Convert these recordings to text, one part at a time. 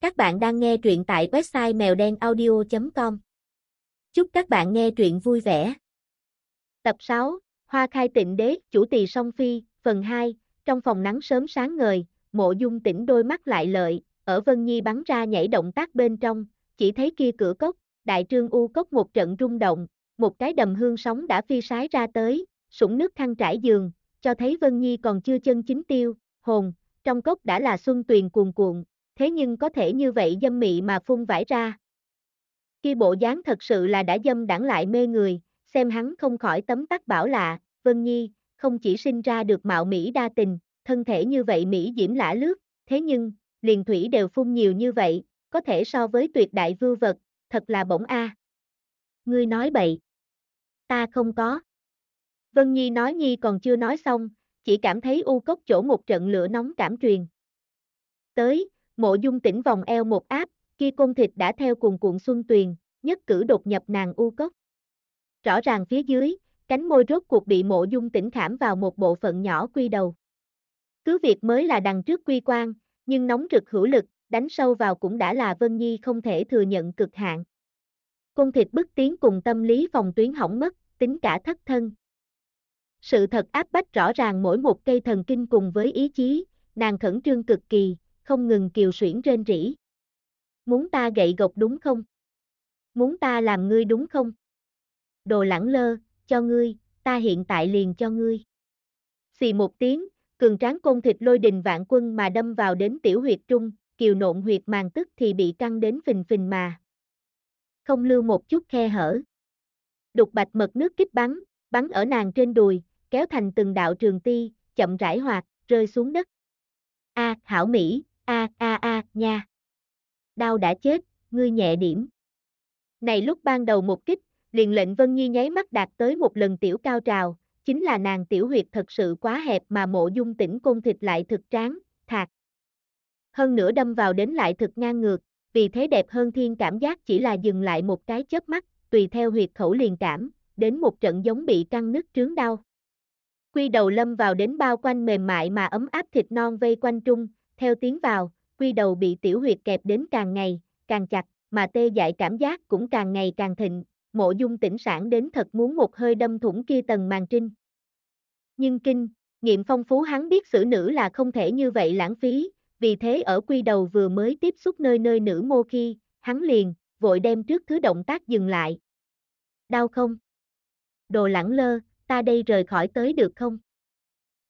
Các bạn đang nghe truyện tại website mèo đen audio.com. Chúc các bạn nghe truyện vui vẻ. Tập 6, Hoa khai tịnh đế, chủ tỳ song phi, phần 2, trong phòng nắng sớm sáng ngời, mộ dung tỉnh đôi mắt lại lợi, ở Vân Nhi bắn ra nhảy động tác bên trong, chỉ thấy kia cửa cốc, đại trương u cốc một trận rung động, một cái đầm hương sóng đã phi sái ra tới, sủng nước khăn trải giường, cho thấy Vân Nhi còn chưa chân chính tiêu, hồn, trong cốc đã là xuân tuyền cuồn cuộn, thế nhưng có thể như vậy dâm mị mà phun vải ra. Khi bộ dáng thật sự là đã dâm đẳng lại mê người, xem hắn không khỏi tấm tắc bảo lạ, Vân Nhi, không chỉ sinh ra được mạo Mỹ đa tình, thân thể như vậy Mỹ diễm lã lướt, thế nhưng, liền thủy đều phun nhiều như vậy, có thể so với tuyệt đại vưu vật, thật là bổng a. Ngươi nói bậy. Ta không có. Vân Nhi nói Nhi còn chưa nói xong, chỉ cảm thấy u cốc chỗ một trận lửa nóng cảm truyền. Tới, Mộ dung tỉnh vòng eo một áp, kia côn thịt đã theo cùng cuộn xuân tuyền, nhất cử đột nhập nàng u cốc. Rõ ràng phía dưới, cánh môi rốt cuộc bị mộ dung tỉnh khảm vào một bộ phận nhỏ quy đầu. Cứ việc mới là đằng trước quy quan, nhưng nóng rực hữu lực, đánh sâu vào cũng đã là Vân Nhi không thể thừa nhận cực hạn. Côn thịt bức tiến cùng tâm lý phòng tuyến hỏng mất, tính cả thất thân. Sự thật áp bách rõ ràng mỗi một cây thần kinh cùng với ý chí, nàng khẩn trương cực kỳ, không ngừng kiều xuyển rên rỉ. Muốn ta gậy gộc đúng không? Muốn ta làm ngươi đúng không? Đồ lẳng lơ, cho ngươi, ta hiện tại liền cho ngươi. Xì một tiếng, cường tráng côn thịt lôi đình vạn quân mà đâm vào đến tiểu huyệt trung, kiều nộn huyệt màng tức thì bị căng đến phình phình mà. Không lưu một chút khe hở. Đục bạch mật nước kích bắn, bắn ở nàng trên đùi, kéo thành từng đạo trường ti, chậm rãi hoạt, rơi xuống đất. A, hảo Mỹ, a a a nha. Đau đã chết, ngươi nhẹ điểm. Này lúc ban đầu một kích, liền lệnh Vân Nhi nháy mắt đạt tới một lần tiểu cao trào, chính là nàng tiểu huyệt thật sự quá hẹp mà mộ dung tỉnh côn thịt lại thực tráng, thạc. Hơn nữa đâm vào đến lại thực ngang ngược, vì thế đẹp hơn thiên cảm giác chỉ là dừng lại một cái chớp mắt, tùy theo huyệt khẩu liền cảm, đến một trận giống bị căng nứt trướng đau. Quy đầu lâm vào đến bao quanh mềm mại mà ấm áp thịt non vây quanh trung, theo tiếng vào, quy đầu bị tiểu huyệt kẹp đến càng ngày, càng chặt, mà tê dại cảm giác cũng càng ngày càng thịnh, mộ dung tỉnh sản đến thật muốn một hơi đâm thủng kia tầng màn trinh. Nhưng kinh, nghiệm phong phú hắn biết xử nữ là không thể như vậy lãng phí, vì thế ở quy đầu vừa mới tiếp xúc nơi nơi nữ mô khi, hắn liền, vội đem trước thứ động tác dừng lại. Đau không? Đồ lẳng lơ, ta đây rời khỏi tới được không?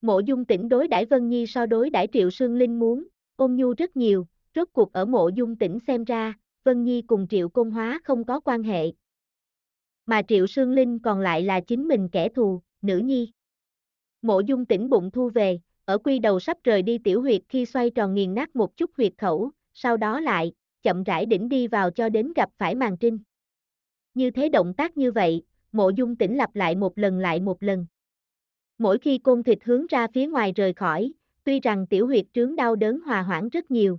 Mộ dung tỉnh đối đãi Vân Nhi so đối đãi Triệu Sương Linh muốn, ôn nhu rất nhiều, rốt cuộc ở mộ dung tỉnh xem ra, Vân Nhi cùng Triệu Công Hóa không có quan hệ. Mà Triệu Sương Linh còn lại là chính mình kẻ thù, nữ nhi. Mộ dung tỉnh bụng thu về, ở quy đầu sắp rời đi tiểu huyệt khi xoay tròn nghiền nát một chút huyệt khẩu, sau đó lại, chậm rãi đỉnh đi vào cho đến gặp phải màn trinh. Như thế động tác như vậy, mộ dung tỉnh lặp lại một lần lại một lần. Mỗi khi côn thịt hướng ra phía ngoài rời khỏi, tuy rằng tiểu huyệt trướng đau đớn hòa hoãn rất nhiều.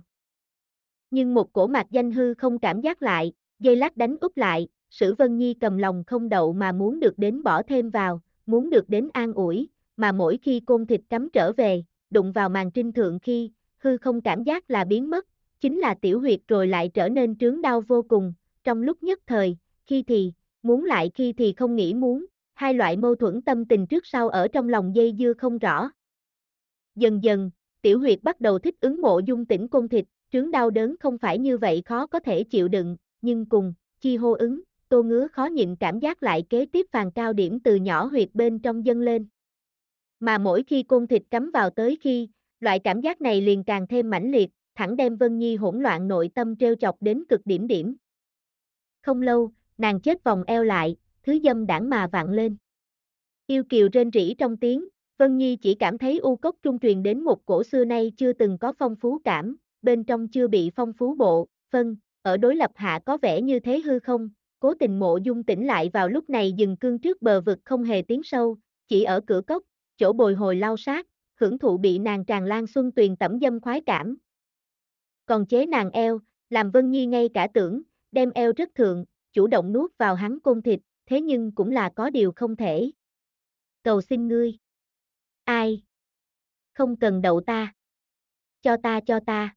Nhưng một cổ mạc danh hư không cảm giác lại, dây lát đánh úp lại, Sử Vân Nhi cầm lòng không đậu mà muốn được đến bỏ thêm vào, muốn được đến an ủi, mà mỗi khi côn thịt cắm trở về, đụng vào màn trinh thượng khi, hư không cảm giác là biến mất, chính là tiểu huyệt rồi lại trở nên trướng đau vô cùng, trong lúc nhất thời, khi thì, muốn lại khi thì không nghĩ muốn, hai loại mâu thuẫn tâm tình trước sau ở trong lòng dây dưa không rõ. Dần dần, tiểu huyệt bắt đầu thích ứng mộ dung tỉnh côn thịt, trướng đau đớn không phải như vậy khó có thể chịu đựng, nhưng cùng, chi hô ứng, tô ngứa khó nhịn cảm giác lại kế tiếp phàn cao điểm từ nhỏ huyệt bên trong dâng lên. Mà mỗi khi côn thịt cắm vào tới khi, loại cảm giác này liền càng thêm mãnh liệt, thẳng đem Vân Nhi hỗn loạn nội tâm treo chọc đến cực điểm điểm. Không lâu, nàng chết vòng eo lại, thứ dâm đảng mà vặn lên. Yêu kiều rên rỉ trong tiếng, Vân Nhi chỉ cảm thấy u cốc trung truyền đến một cổ xưa nay chưa từng có phong phú cảm, bên trong chưa bị phong phú bộ, phân, ở đối lập hạ có vẻ như thế hư không, cố tình mộ dung tỉnh lại vào lúc này dừng cương trước bờ vực không hề tiến sâu, chỉ ở cửa cốc, chỗ bồi hồi lau sát, hưởng thụ bị nàng tràn lan xuân tuyền tẩm dâm khoái cảm. Còn chế nàng eo, làm Vân Nhi ngay cả tưởng, đem eo rất thượng, chủ động nuốt vào hắn côn thịt, thế nhưng cũng là có điều không thể. Cầu xin ngươi. Ai? Không cần đậu ta. Cho ta cho ta.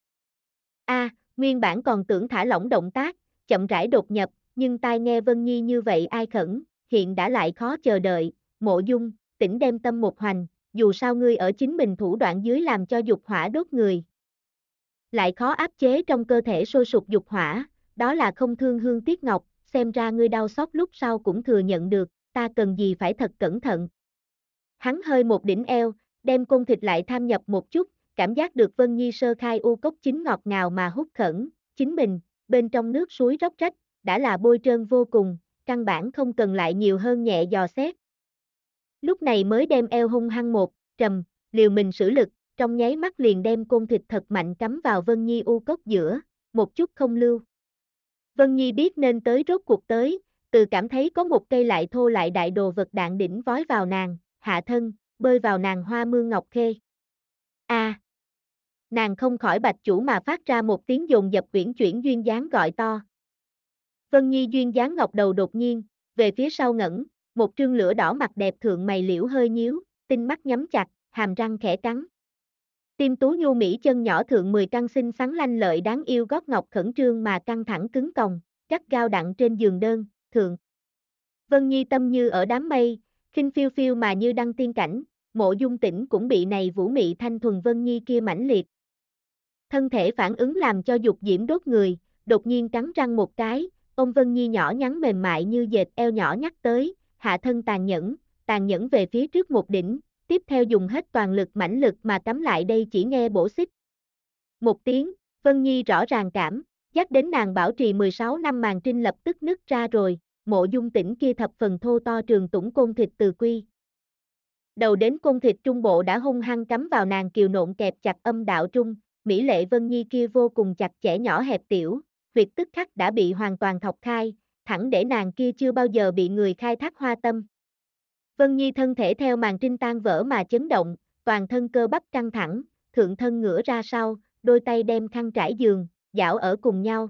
A, Nguyên bản còn tưởng thả lỏng động tác, chậm rãi đột nhập, nhưng tai nghe Vân Nhi như vậy ai khẩn, hiện đã lại khó chờ đợi, mộ dung, tỉnh đem tâm một hoành, dù sao ngươi ở chính mình thủ đoạn dưới làm cho dục hỏa đốt người. Lại khó áp chế trong cơ thể sôi sục dục hỏa, đó là không thương hương tiếc ngọc, xem ra ngươi đau xót lúc sau cũng thừa nhận được, ta cần gì phải thật cẩn thận. Hắn hơi một đỉnh eo, đem cung thịt lại tham nhập một chút, cảm giác được Vân Nhi sơ khai u cốc chính ngọt ngào mà hút khẩn, chính mình, bên trong nước suối róc rách, đã là bôi trơn vô cùng, căn bản không cần lại nhiều hơn nhẹ dò xét. Lúc này mới đem eo hung hăng một, trầm, liều mình sử lực, trong nháy mắt liền đem côn thịt thật mạnh cắm vào Vân Nhi u cốc giữa, một chút không lưu. Vân Nhi biết nên tới rốt cuộc tới, từ cảm thấy có một cây lại thô lại đại đồ vật đạn đỉnh vói vào nàng, hạ thân, bơi vào nàng hoa mương ngọc khê. A. nàng không khỏi bạch chủ mà phát ra một tiếng dồn dập quyển chuyển duyên dáng gọi to. Vân Nhi duyên dáng ngọc đầu đột nhiên, về phía sau ngẩn, một trương lửa đỏ mặt đẹp thượng mày liễu hơi nhíu, tinh mắt nhắm chặt, hàm răng khẽ cắn. Tim tú nhu mỹ chân nhỏ thượng 10 căn xinh xắn lanh lợi đáng yêu gót ngọc khẩn trương mà căng thẳng cứng còng, cắt gao đặng trên giường đơn, thượng. Vân Nhi tâm như ở đám mây, khinh phiêu phiêu mà như đăng tiên cảnh, mộ dung tỉnh cũng bị này vũ mị thanh thuần Vân Nhi kia mãnh liệt. Thân thể phản ứng làm cho dục diễm đốt người, đột nhiên cắn răng một cái, ông Vân Nhi nhỏ nhắn mềm mại như dệt eo nhỏ nhắc tới, hạ thân tàn nhẫn, tàn nhẫn về phía trước một đỉnh, tiếp theo dùng hết toàn lực mãnh lực mà cắm lại đây chỉ nghe bổ xích. Một tiếng, Vân Nhi rõ ràng cảm, dắt đến nàng bảo trì 16 năm màn trinh lập tức nứt ra rồi, mộ dung tỉnh kia thập phần thô to trường tủng côn thịt từ quy. Đầu đến côn thịt trung bộ đã hung hăng cắm vào nàng kiều nộn kẹp chặt âm đạo trung, Mỹ lệ Vân Nhi kia vô cùng chặt chẽ nhỏ hẹp tiểu, huyệt tức khắc đã bị hoàn toàn thọc khai, thẳng để nàng kia chưa bao giờ bị người khai thác hoa tâm. Vân Nhi thân thể theo màn trinh tan vỡ mà chấn động, toàn thân cơ bắp căng thẳng, thượng thân ngửa ra sau, đôi tay đem khăn trải giường, dạo ở cùng nhau.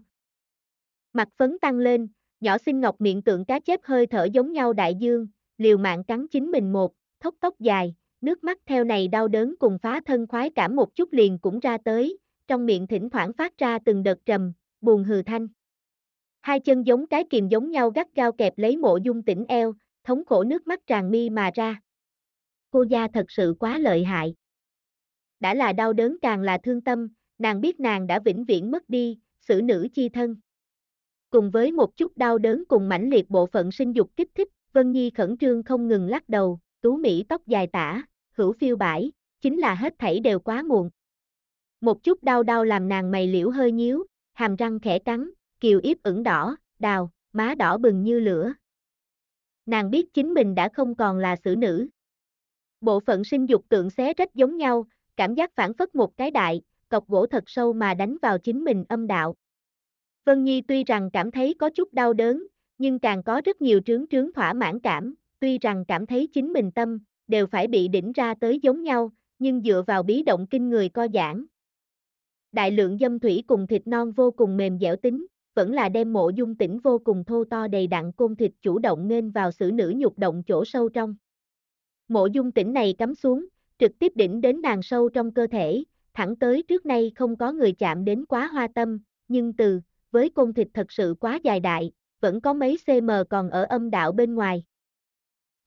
Mặt phấn tăng lên, nhỏ xinh ngọc miệng tượng cá chép hơi thở giống nhau đại dương, liều mạng cắn chính mình một, thốc tóc dài, nước mắt theo này đau đớn cùng phá thân khoái cảm một chút liền cũng ra tới, trong miệng thỉnh thoảng phát ra từng đợt trầm, buồn hừ thanh. Hai chân giống cái kìm giống nhau gắt gao kẹp lấy mộ dung tỉnh eo, thống khổ nước mắt tràn mi mà ra. Cô gia thật sự quá lợi hại. Đã là đau đớn càng là thương tâm, nàng biết nàng đã vĩnh viễn mất đi, xử nữ chi thân. Cùng với một chút đau đớn cùng mãnh liệt bộ phận sinh dục kích thích, Vân Nhi khẩn trương không ngừng lắc đầu, tú Mỹ tóc dài tả, hữu phiêu bãi, chính là hết thảy đều quá muộn. Một chút đau đau làm nàng mày liễu hơi nhíu, hàm răng khẽ cắn, kiều yếp ửng đỏ, đào, má đỏ bừng như lửa. Nàng biết chính mình đã không còn là xử nữ. Bộ phận sinh dục tượng xé rách giống nhau, cảm giác phản phất một cái đại, cọc gỗ thật sâu mà đánh vào chính mình âm đạo. Vân Nhi tuy rằng cảm thấy có chút đau đớn, nhưng càng có rất nhiều trướng trướng thỏa mãn cảm, tuy rằng cảm thấy chính mình tâm, đều phải bị đỉnh ra tới giống nhau, nhưng dựa vào bí động kinh người co giãn. Đại lượng dâm thủy cùng thịt non vô cùng mềm dẻo tính, vẫn là đem mộ dung tỉnh vô cùng thô to đầy đặn côn thịt chủ động nên vào xử nữ nhục động chỗ sâu trong. Mộ dung tỉnh này cắm xuống, trực tiếp đỉnh đến nàng sâu trong cơ thể, thẳng tới trước nay không có người chạm đến quá hoa tâm, nhưng từ, với côn thịt thật sự quá dài đại, vẫn có mấy cm còn ở âm đạo bên ngoài.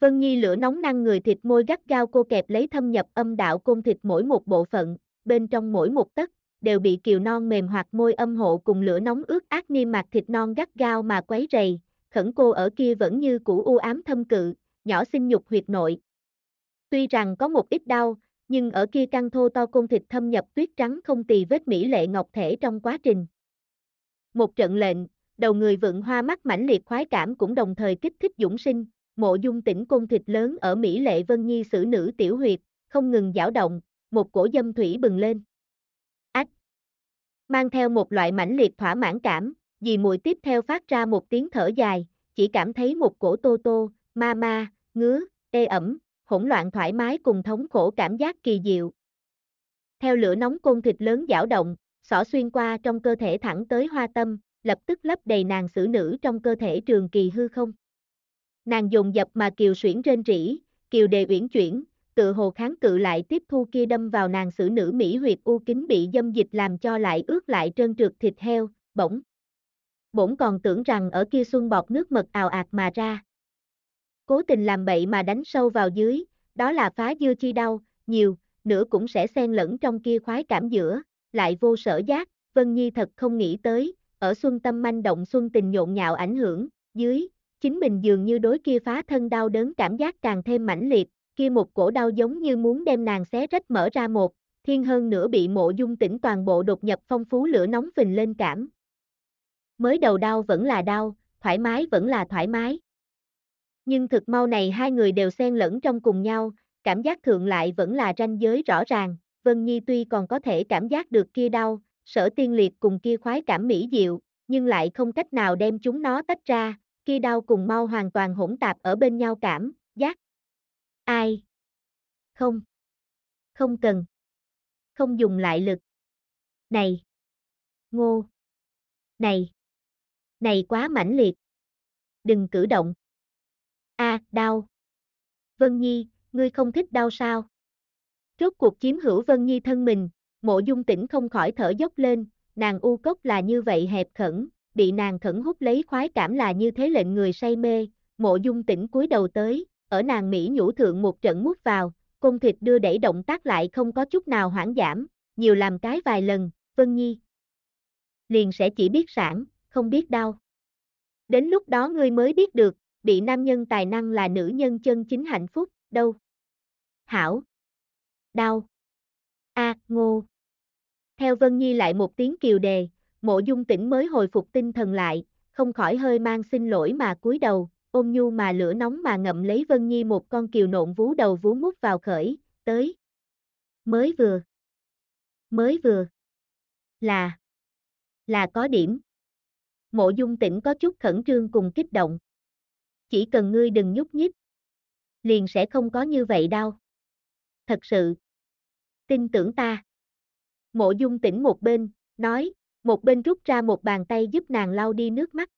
Vân Nhi lửa nóng năng người thịt môi gắt gao cô kẹp lấy thâm nhập âm đạo côn thịt mỗi một bộ phận, bên trong mỗi một tấc, đều bị kiều non mềm hoặc môi âm hộ cùng lửa nóng ướt ác niêm mạc thịt non gắt gao mà quấy rầy, khẩn cô ở kia vẫn như cũ u ám thâm cự, nhỏ sinh nhục huyệt nội. Tuy rằng có một ít đau, nhưng ở kia căng thô to côn thịt thâm nhập tuyết trắng không tì vết mỹ lệ ngọc thể trong quá trình. Một trận lệnh, đầu người vượng hoa mắt mãnh liệt khoái cảm cũng đồng thời kích thích dũng sinh, mộ dung tỉnh côn thịt lớn ở Mỹ lệ vân nhi xử nữ tiểu huyệt, không ngừng dao động, một cổ dâm thủy bừng lên. Mang theo một loại mãnh liệt thỏa mãn cảm, dì mùi tiếp theo phát ra một tiếng thở dài, chỉ cảm thấy một cổ tô tô, ma ma, ngứa, ê ẩm, hỗn loạn thoải mái cùng thống khổ cảm giác kỳ diệu. Theo lửa nóng côn thịt lớn dao động, xỏ xuyên qua trong cơ thể thẳng tới hoa tâm, lập tức lấp đầy nàng xử nữ trong cơ thể trường kỳ hư không. Nàng dùng dập mà kiều xuyển trên rỉ, kiều đề uyển chuyển, tự hồ kháng cự lại tiếp thu kia đâm vào nàng xử nữ Mỹ huyệt u kính bị dâm dịch làm cho lại ướt lại trơn trượt thịt heo, bỗng. Bỗng còn tưởng rằng ở kia xuân bọt nước mật ào ạt mà ra. Cố tình làm bậy mà đánh sâu vào dưới, đó là phá dư chi đau, nhiều, nữa cũng sẽ xen lẫn trong kia khoái cảm giữa, lại vô sở giác, Vân Nhi thật không nghĩ tới, ở xuân tâm manh động xuân tình nhộn nhạo ảnh hưởng, dưới, chính mình dường như đối kia phá thân đau đớn cảm giác càng thêm mãnh liệt, kia một cổ đau giống như muốn đem nàng xé rách mở ra một, thiên hơn nữa bị mộ dung tỉnh toàn bộ đột nhập phong phú lửa nóng phình lên cảm. Mới đầu đau vẫn là đau, thoải mái vẫn là thoải mái. Nhưng thực mau này hai người đều xen lẫn trong cùng nhau, cảm giác thượng lại vẫn là ranh giới rõ ràng, Vân Nhi tuy còn có thể cảm giác được kia đau, sở tiên liệt cùng kia khoái cảm mỹ diệu, nhưng lại không cách nào đem chúng nó tách ra, kia đau cùng mau hoàn toàn hỗn tạp ở bên nhau cảm, giác. Ai? Không. Không cần. Không dùng lại lực. Này. Ngô. Này. Này quá mãnh liệt. Đừng cử động. A, đau. Vân Nhi, ngươi không thích đau sao? Rốt cuộc chiếm hữu Vân Nhi thân mình, mộ dung tỉnh không khỏi thở dốc lên, nàng u cốc là như vậy hẹp khẩn, bị nàng khẩn hút lấy khoái cảm là như thế lệnh người say mê, mộ dung tỉnh cúi đầu tới, ở nàng Mỹ nhũ thượng một trận mút vào, cung thịt đưa đẩy động tác lại không có chút nào hoãn giảm, nhiều làm cái vài lần, Vân Nhi. Liền sẽ chỉ biết sản, không biết đau. Đến lúc đó ngươi mới biết được, bị nam nhân tài năng là nữ nhân chân chính hạnh phúc, đâu. Hảo. Đau. A, ngô. Theo Vân Nhi lại một tiếng kiều đề, mộ dung tỉnh mới hồi phục tinh thần lại, không khỏi hơi mang xin lỗi mà cúi đầu, ôm nhu mà lửa nóng mà ngậm lấy Vân Nhi một con kiều nộn vú đầu vú mút vào khởi, tới. Mới vừa. Mới vừa. Là. Là có điểm. Mộ dung tỉnh có chút khẩn trương cùng kích động. Chỉ cần ngươi đừng nhúc nhích. Liền sẽ không có như vậy đâu. Thật sự. Tin tưởng ta. Mộ dung tỉnh một bên, nói, một bên rút ra một bàn tay giúp nàng lau đi nước mắt.